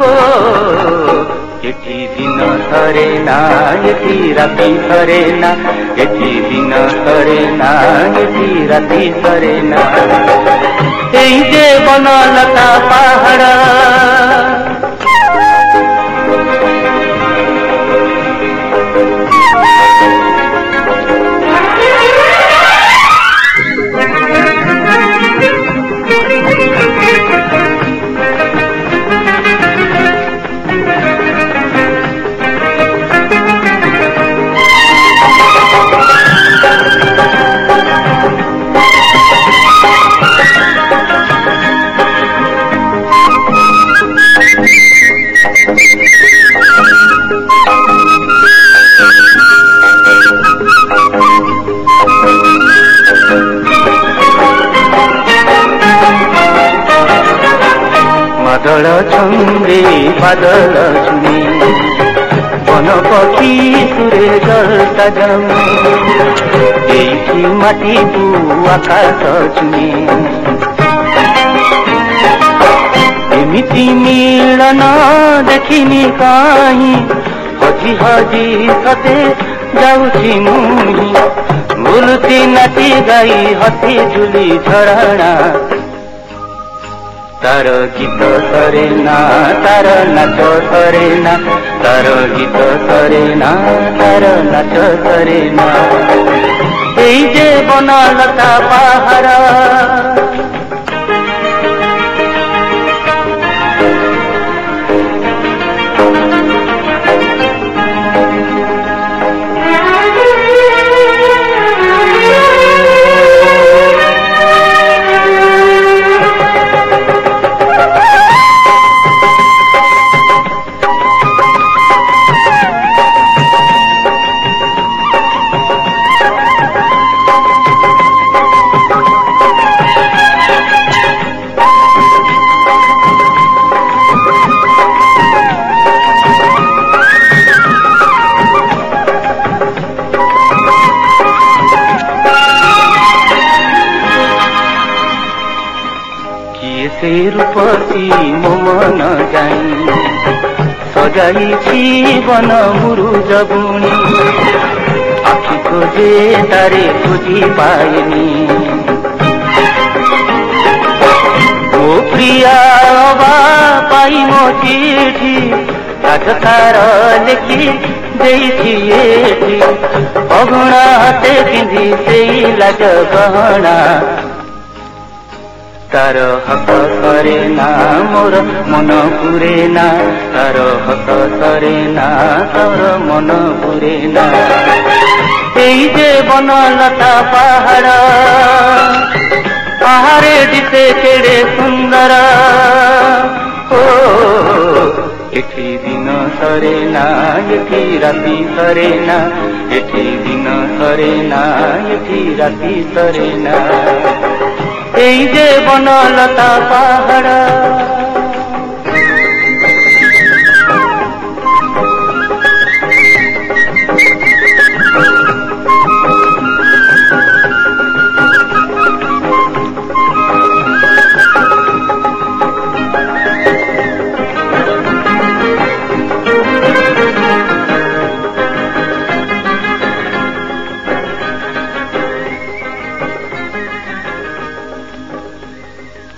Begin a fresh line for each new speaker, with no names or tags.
କିଛି ଦିନ ଥରେ ନା ଏଠି ରାତି ଥରେ ନା କିଛି ଦିନ ଥରେ ନା ଏଠି ରାତି ଥରେ ନା ଏଇ ଦେବନ ଲତା ପାହାଡ଼ বাদল ছন্দে বাদল ঝুমি বন পক্ষী সুরে জলতা জমি এইটি মাটি তু আকাশ ছুমি এমিতি মিলন দেখিনি কাহি হজি হজি সতে যাউছি মুহি বুলুতি নাচি গাই হতি ঝুলি ঝরণা তার গীত সরে না তার নাচ সরে না তার গীত সরে না তার নাচ সরে না এই যে বনলতা পাহাড় কিসে রূপসী মো মন যাই সজাইছি বন মুরুজ বুণি আখি খোঁজে তারে খুঁজি পাইনি ও প্রিয়া বা পাই মো চিঠি রাজতার লেখি ଦେଇଛି ଏଠି ଅଗଣା ହାତେ ପିନ୍ଧି ସେଇ ଲାଜ ଗହଣା তার হক সরে না মোর মন পুরে না তার হক সরে না তোর মন পুরে না এই যে বন লতা পাহাড় পাহাড়ে দিতে কেড়ে সুন্দর ও এটি দিন সরে না এটি রাতি সরে না এটি দিন সরে না এটি রাতি সরে না এই যে বনলতা পাহাড়